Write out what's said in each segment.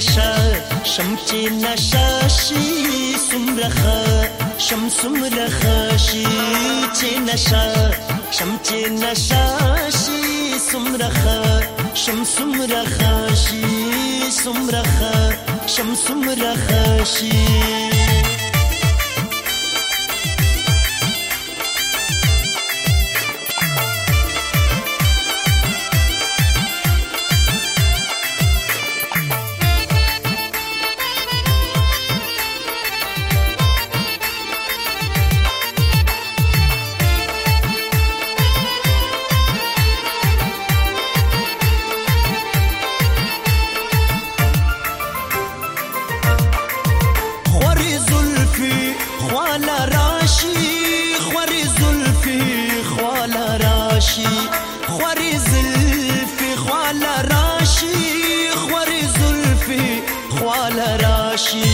نشه شم چې نشه شي سمره شم سمره شي چې نشه شم چې نشه شي سمره شم سمره شي سمره شم سمره شي خواله راشي خوري زلفي خواله راشي خوري زلفي خواله راشي خوري زلفي خواله راشي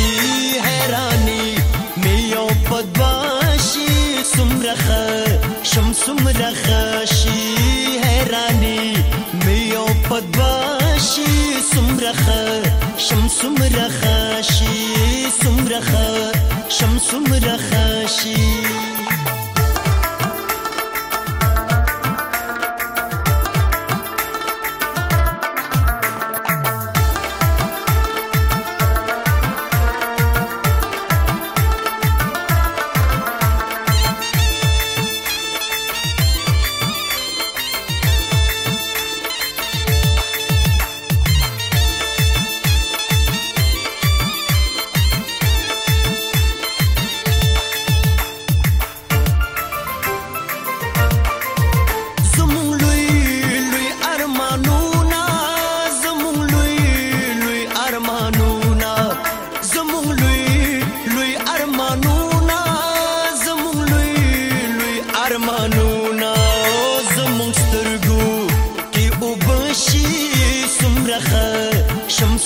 حیراني مې یو پد باشي څومره شم څومره خشي حیراني مې یو پد باشي څومره شم څومره خشي څومره شمسوم را خاشي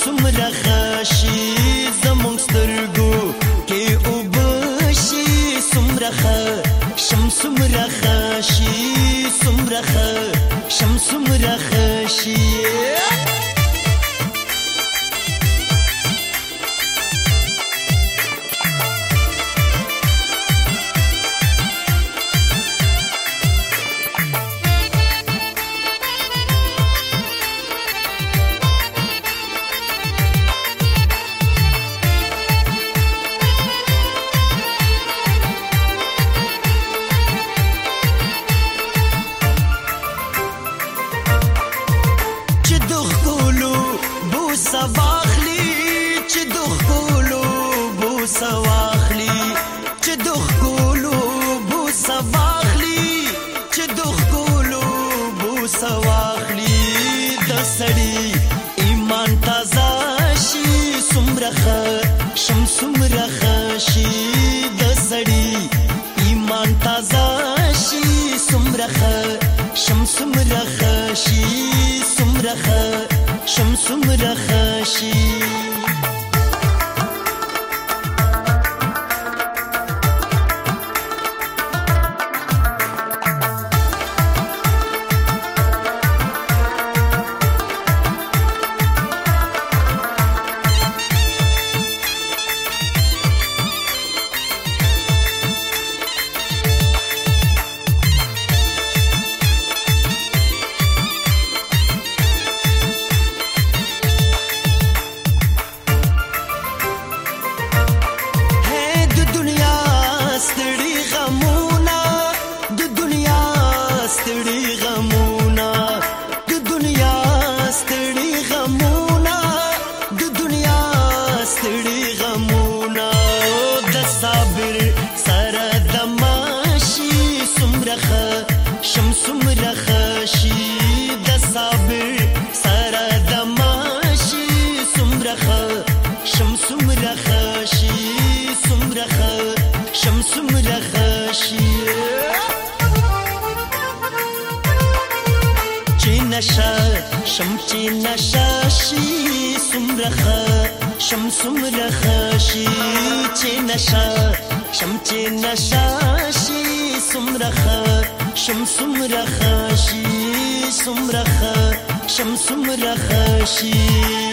سمره خشي زمونږ سترګو کې وبشي سمره شم سمره خشي سمره شم سمره خشي سواخلی چې د خولو بو سواخلی چې د خولو بو سواخلی د سړی ایمان تازه شي سمرخه شم سمرخه شي د سړی ایمان تازه شي سمرخه شم سمرخه شي سمرخه شم سمرخه شي څومره خشي د صبر سره د ماشي څومره خشم څومره خشي څومره خشم څومره خشي چې نشه شم چې نشه شي څومره خشم څومره خشي چې نشه شم چې نشه شي څومره خشم شم سمرخه شي سمرخه شم سمرخه شي